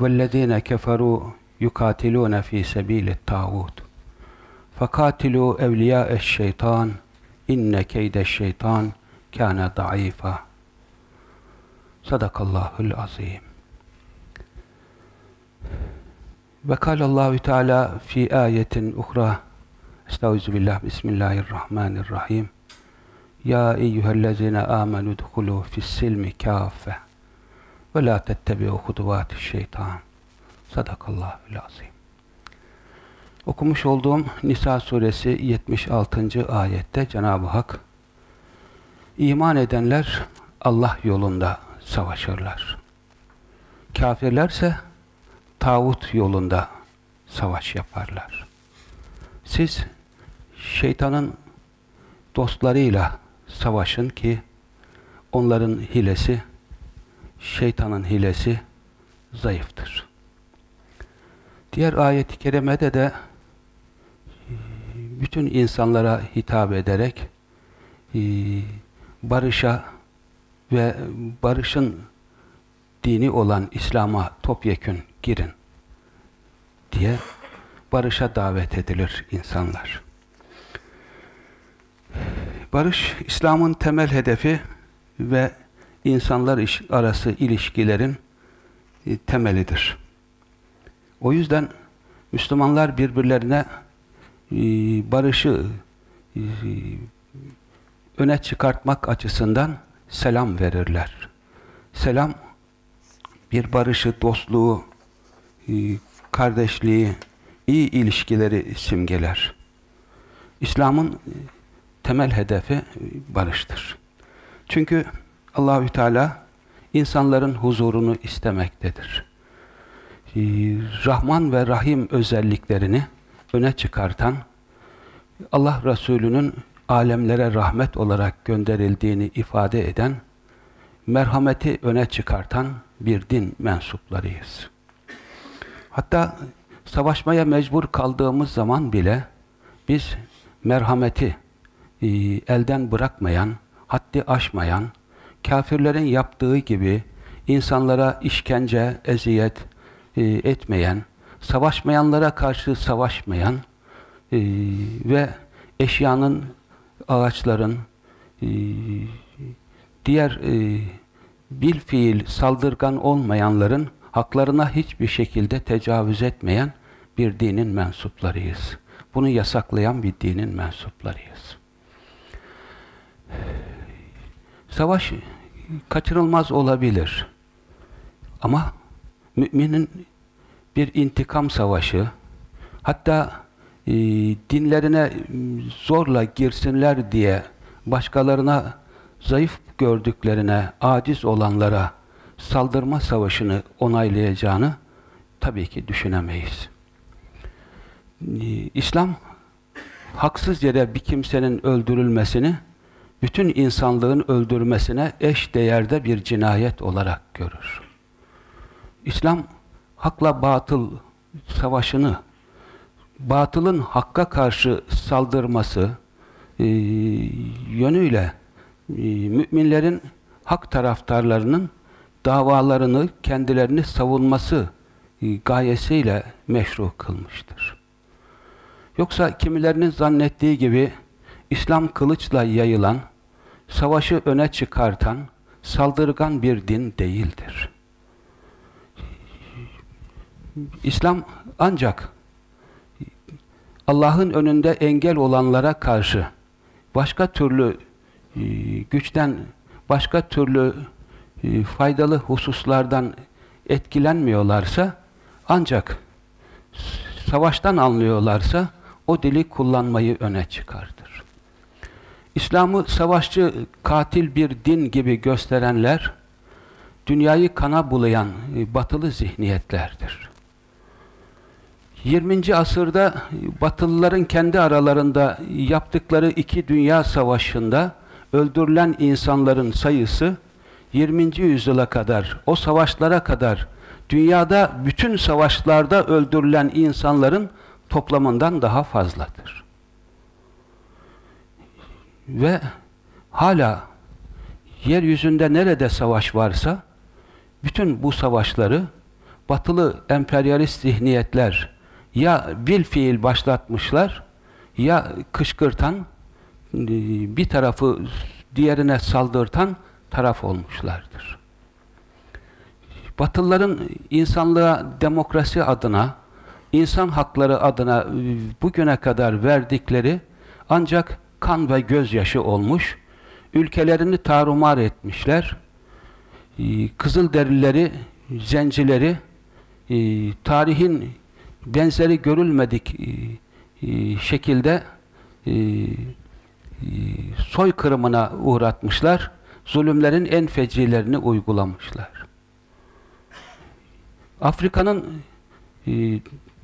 والذين كفروا يقاتلون في سبيل الطاغوت. فقاتلوا أولياء الشيطان إن كيد الشيطان كان ضعيفا. صدق الله العظيم. وقال الله تعالى في آية أخرى أستعوذ بالله بسم الله الرحمن الرحيم. يا أيها الذين آمنوا ادخلوا في السلم كافة. ve la tettebi'u huduvati şeytan. Sadakallahül azim. Okumuş olduğum Nisa suresi 76. ayette Cenab-ı Hak iman edenler Allah yolunda savaşırlar. Kafirlerse tağut yolunda savaş yaparlar. Siz şeytanın dostlarıyla savaşın ki onların hilesi şeytanın hilesi zayıftır. Diğer ayet-i kerimede de bütün insanlara hitap ederek barışa ve barışın dini olan İslam'a topyekün girin diye barışa davet edilir insanlar. Barış, İslam'ın temel hedefi ve insanlar arası ilişkilerin temelidir. O yüzden Müslümanlar birbirlerine barışı öne çıkartmak açısından selam verirler. Selam, bir barışı, dostluğu, kardeşliği, iyi ilişkileri simgeler. İslam'ın temel hedefi barıştır. Çünkü Allahü Teala insanların huzurunu istemektedir. Rahman ve Rahim özelliklerini öne çıkartan Allah Resulü'nün alemlere rahmet olarak gönderildiğini ifade eden merhameti öne çıkartan bir din mensuplarıyız. Hatta savaşmaya mecbur kaldığımız zaman bile biz merhameti e, elden bırakmayan, haddi aşmayan, kafirlerin yaptığı gibi insanlara işkence, eziyet e, etmeyen, savaşmayanlara karşı savaşmayan e, ve eşyanın, ağaçların, e, diğer e, bil fiil saldırgan olmayanların haklarına hiçbir şekilde tecavüz etmeyen bir dinin mensuplarıyız. Bunu yasaklayan bir dinin mensuplarıyız. Savaş kaçırılmaz olabilir. Ama müminin bir intikam savaşı, hatta e, dinlerine zorla girsinler diye başkalarına zayıf gördüklerine, aciz olanlara saldırma savaşını onaylayacağını tabii ki düşünemeyiz. İslam haksız yere bir kimsenin öldürülmesini bütün insanlığın öldürmesine eş değerde bir cinayet olarak görür. İslam hakla batıl savaşını batılın hakka karşı saldırması e, yönüyle e, müminlerin hak taraftarlarının davalarını kendilerini savunması e, gayesiyle meşru kılmıştır. Yoksa kimilerinin zannettiği gibi İslam kılıçla yayılan, savaşı öne çıkartan, saldırgan bir din değildir. İslam ancak Allah'ın önünde engel olanlara karşı başka türlü e, güçten, başka türlü e, faydalı hususlardan etkilenmiyorlarsa ancak savaştan anlıyorlarsa o dili kullanmayı öne çıkardır. İslam'ı savaşçı, katil bir din gibi gösterenler dünyayı kana bulayan e, batılı zihniyetlerdir. 20. asırda Batılıların kendi aralarında yaptıkları iki dünya savaşında öldürülen insanların sayısı 20. yüzyıla kadar, o savaşlara kadar dünyada bütün savaşlarda öldürülen insanların toplamından daha fazladır. Ve hala yeryüzünde nerede savaş varsa bütün bu savaşları batılı emperyalist zihniyetler ya bil fiil başlatmışlar ya kışkırtan bir tarafı diğerine saldırtan taraf olmuşlardır. Batılıların insanlığa demokrasi adına, insan hakları adına bugüne kadar verdikleri ancak kan ve gözyaşı olmuş, ülkelerini tarumar etmişler, e, Kızılderilileri, zencileri, tarihin benzeri görülmedik e, e, şekilde soykırımına uğratmışlar. Zulümlerin en fecilerini uygulamışlar. Afrika'nın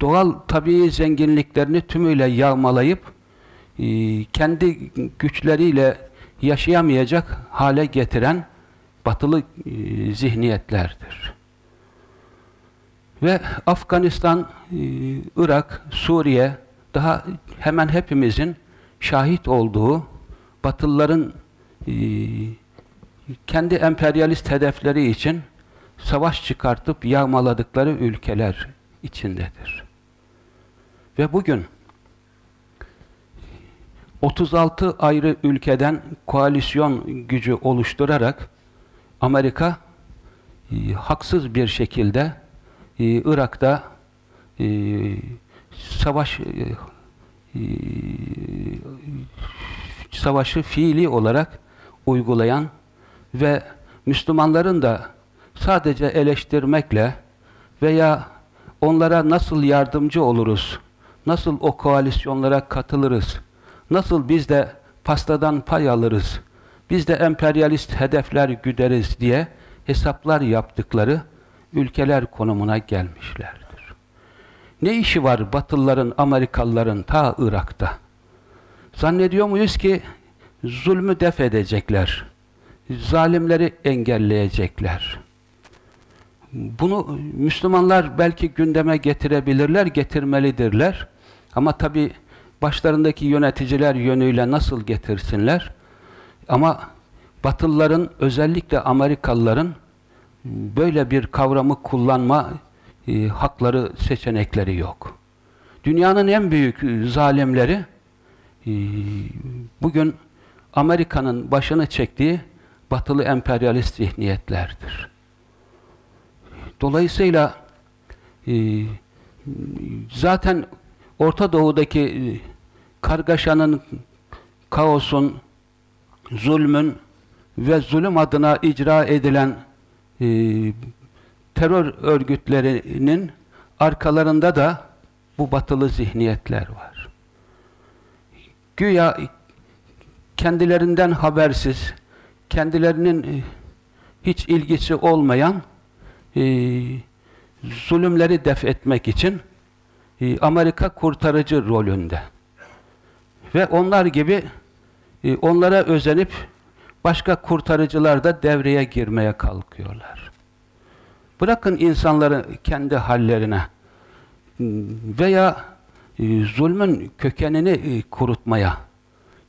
doğal tabii zenginliklerini tümüyle yağmalayıp kendi güçleriyle yaşayamayacak hale getiren batılı zihniyetlerdir. Ve Afganistan, e, Irak, Suriye daha hemen hepimizin şahit olduğu Batılıların e, kendi emperyalist hedefleri için savaş çıkartıp yağmaladıkları ülkeler içindedir. Ve bugün 36 ayrı ülkeden koalisyon gücü oluşturarak Amerika e, haksız bir şekilde e, Irak'ta e, savaş savaşı fiili olarak uygulayan ve Müslümanların da sadece eleştirmekle veya onlara nasıl yardımcı oluruz, nasıl o koalisyonlara katılırız, nasıl biz de pastadan pay alırız, biz de emperyalist hedefler güderiz diye hesaplar yaptıkları ülkeler konumuna gelmişlerdir. Ne işi var Batılıların, Amerikalıların ta Irak'ta? Zannediyor muyuz ki zulmü def edecekler, zalimleri engelleyecekler. Bunu Müslümanlar belki gündeme getirebilirler, getirmelidirler. Ama tabi başlarındaki yöneticiler yönüyle nasıl getirsinler? Ama Batılıların, özellikle Amerikalıların böyle bir kavramı kullanma e, hakları, seçenekleri yok. Dünyanın en büyük e, zalimleri e, bugün Amerika'nın başını çektiği batılı emperyalist zihniyetlerdir. Dolayısıyla e, zaten Orta Doğu'daki e, kargaşanın, kaosun, zulmün ve zulüm adına icra edilen e, terör örgütlerinin arkalarında da bu batılı zihniyetler var. Güya kendilerinden habersiz, kendilerinin e, hiç ilgisi olmayan e, zulümleri def etmek için e, Amerika kurtarıcı rolünde. Ve onlar gibi e, onlara özenip başka kurtarıcılar da devreye girmeye kalkıyorlar. Bırakın insanları kendi hallerine veya e, zulmün kökenini e, kurutmaya,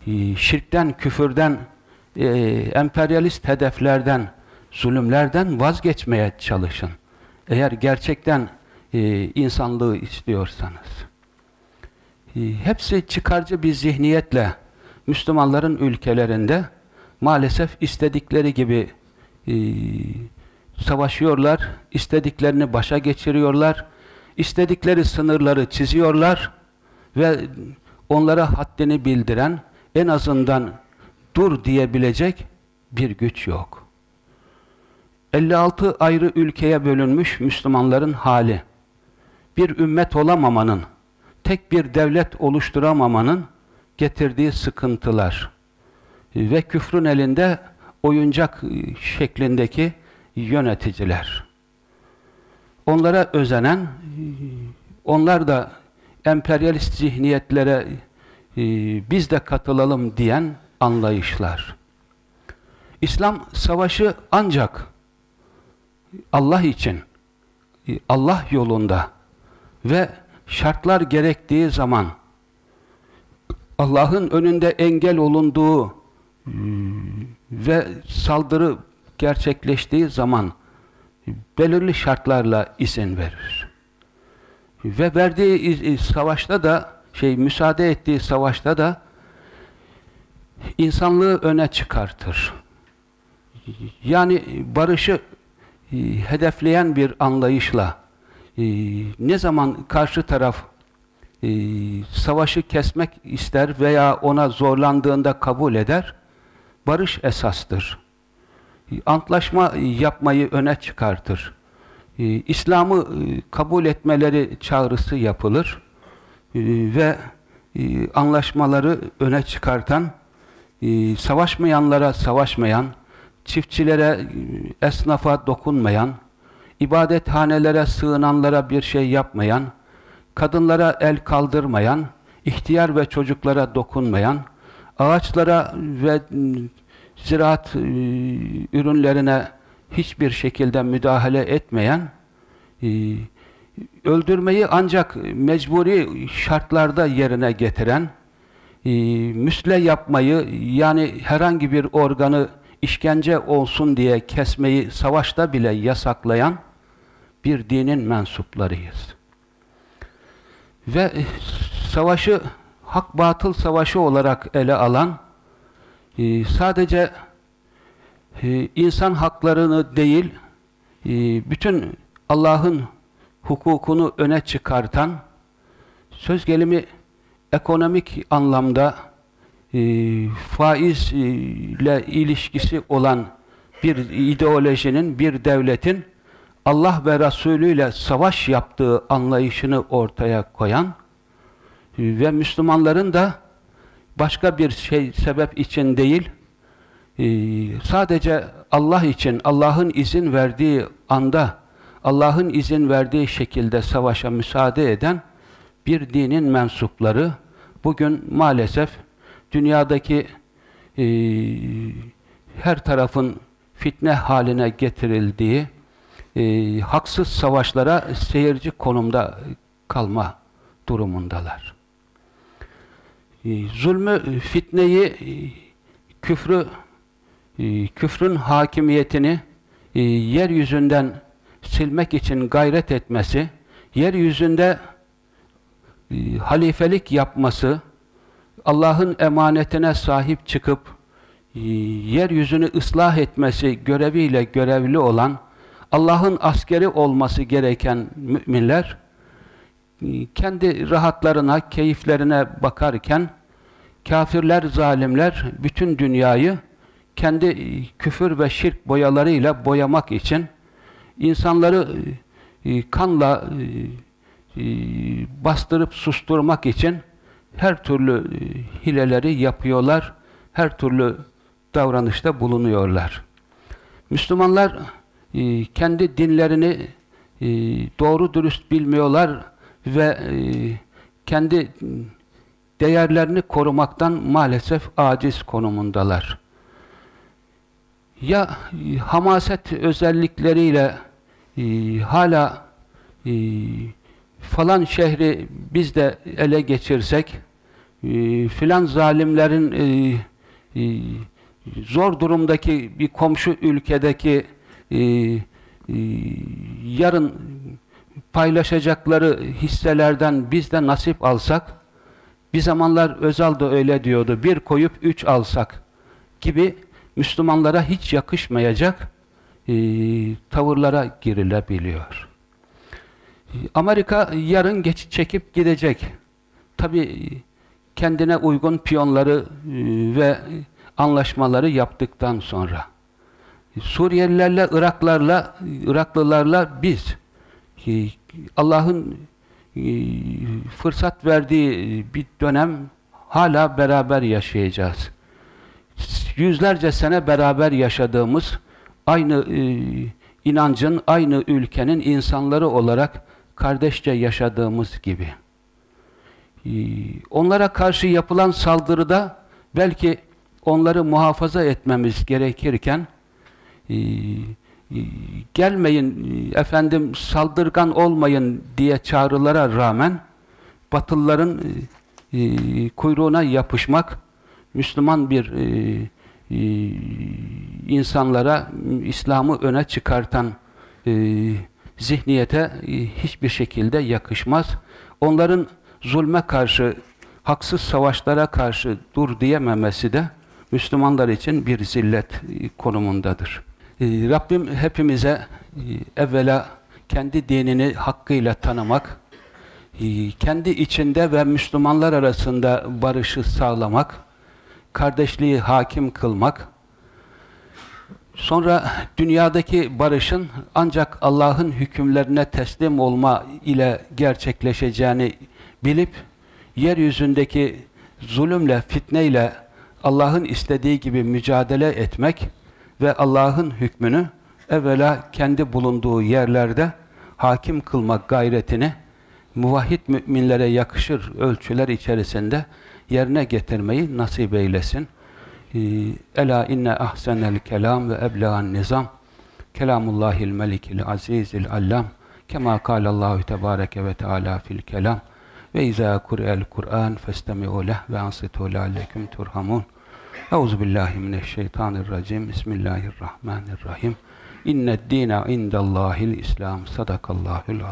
e, şirkten, küfürden, emperyalist hedeflerden, zulümlerden vazgeçmeye çalışın. Eğer gerçekten insanlığı istiyorsanız. Hepsi çıkarcı bir zihniyetle Müslümanların ülkelerinde maalesef istedikleri gibi e, savaşıyorlar, istediklerini başa geçiriyorlar, istedikleri sınırları çiziyorlar ve onlara haddini bildiren, en azından dur diyebilecek bir güç yok. 56 ayrı ülkeye bölünmüş Müslümanların hali, bir ümmet olamamanın, tek bir devlet oluşturamamanın getirdiği sıkıntılar ve küfrün elinde oyuncak şeklindeki yöneticiler. Onlara özenen, onlar da emperyalist zihniyetlere e, biz de katılalım diyen anlayışlar. İslam savaşı ancak Allah için, e, Allah yolunda ve şartlar gerektiği zaman Allah'ın önünde engel olunduğu ve saldırı gerçekleştiği zaman belirli şartlarla izin verir. Ve verdiği savaşta da şey müsaade ettiği savaşta da insanlığı öne çıkartır. Yani barışı e, hedefleyen bir anlayışla e, ne zaman karşı taraf e, savaşı kesmek ister veya ona zorlandığında kabul eder, barış esastır. Antlaşma yapmayı öne çıkartır. İslam'ı kabul etmeleri çağrısı yapılır ve anlaşmaları öne çıkartan, savaşmayanlara savaşmayan, çiftçilere, esnafa dokunmayan, ibadethanelere sığınanlara bir şey yapmayan, kadınlara el kaldırmayan, ihtiyar ve çocuklara dokunmayan, ağaçlara ve ziraat ürünlerine hiçbir şekilde müdahale etmeyen, öldürmeyi ancak mecburi şartlarda yerine getiren, müsle yapmayı yani herhangi bir organı işkence olsun diye kesmeyi savaşta bile yasaklayan bir dinin mensuplarıyız. Ve savaşı hak batıl savaşı olarak ele alan e, sadece e, insan haklarını değil e, bütün Allah'ın hukukunu öne çıkartan söz gelimi ekonomik anlamda e, faizle ilişkisi olan bir ideolojinin, bir devletin Allah ve Resulü ile savaş yaptığı anlayışını ortaya koyan e, ve Müslümanların da başka bir şey sebep için değil, e, sadece Allah için, Allah'ın izin verdiği anda, Allah'ın izin verdiği şekilde savaşa müsaade eden bir dinin mensupları bugün maalesef dünyadaki e, her tarafın fitne haline getirildiği e, haksız savaşlara seyirci konumda kalma durumundalar. E, zulmü, fitneyi, e, küfrü, e, küfrün hakimiyetini e, yeryüzünden silmek için gayret etmesi, yeryüzünde e, halifelik yapması, Allah'ın emanetine sahip çıkıp e, yeryüzünü ıslah etmesi göreviyle görevli olan Allah'ın askeri olması gereken müminler e, kendi rahatlarına, keyiflerine bakarken kafirler, zalimler bütün dünyayı kendi e, küfür ve şirk boyalarıyla boyamak için insanları kanla bastırıp susturmak için her türlü e, hileleri yapıyorlar, her türlü davranışta bulunuyorlar. Müslümanlar e, kendi dinlerini e, doğru dürüst bilmiyorlar ve kendi değerlerini korumaktan maalesef aciz konumundalar. Ya hamaset özellikleriyle hala falan şehri biz de ele geçirsek, e, filan zalimlerin e, e, zor durumdaki bir komşu ülkedeki e, e, yarın paylaşacakları hisselerden biz de nasip alsak, bir zamanlar Özal da öyle diyordu, bir koyup üç alsak gibi Müslümanlara hiç yakışmayacak e, tavırlara girilebiliyor. Amerika yarın geç çekip gidecek. Tabi kendine uygun piyonları e, ve anlaşmaları yaptıktan sonra. Suriyelilerle, Iraklarla, Iraklılarla biz e, Allah'ın e, fırsat verdiği bir dönem hala beraber yaşayacağız. Yüzlerce sene beraber yaşadığımız aynı inancın, aynı ülkenin insanları olarak kardeşçe yaşadığımız gibi. Ee, onlara karşı yapılan saldırıda belki onları muhafaza etmemiz gerekirken e, e, gelmeyin efendim saldırgan olmayın diye çağrılara rağmen Batılıların kuyruğuna yapışmak Müslüman bir insanlara İslam'ı öne çıkartan zihniyete hiçbir şekilde yakışmaz. Onların zulme karşı, haksız savaşlara karşı dur diyememesi de Müslümanlar için bir zillet e, konumundadır. E, Rabbim hepimize e, evvela kendi dinini hakkıyla tanımak, kendi içinde ve Müslümanlar arasında barışı sağlamak, kardeşliği hakim kılmak, sonra dünyadaki barışın ancak Allah'ın hükümlerine teslim olma ile gerçekleşeceğini bilip yeryüzündeki zulümle, fitneyle Allah'ın istediği gibi mücadele etmek ve Allah'ın hükmünü evvela kendi bulunduğu yerlerde hakim kılmak gayretini muvahhid müminlere yakışır ölçüler içerisinde yerine getirmeyi nasip eylesin. Ee, Ela inne ahsenel kelam ve ebla'n nizam kelamullahil melikil azizil allam kema kâlallahu tebâreke ve teâlâ fil kelam ve izâ kur'el Kur'an festemi'u leh ve ansitu leallekum turhamun. Euzu billahi mineşşeytanirracim. Bismillahirrahmanirrahim. İnned dîne indallâhil İslam. Sadakallâhul azim.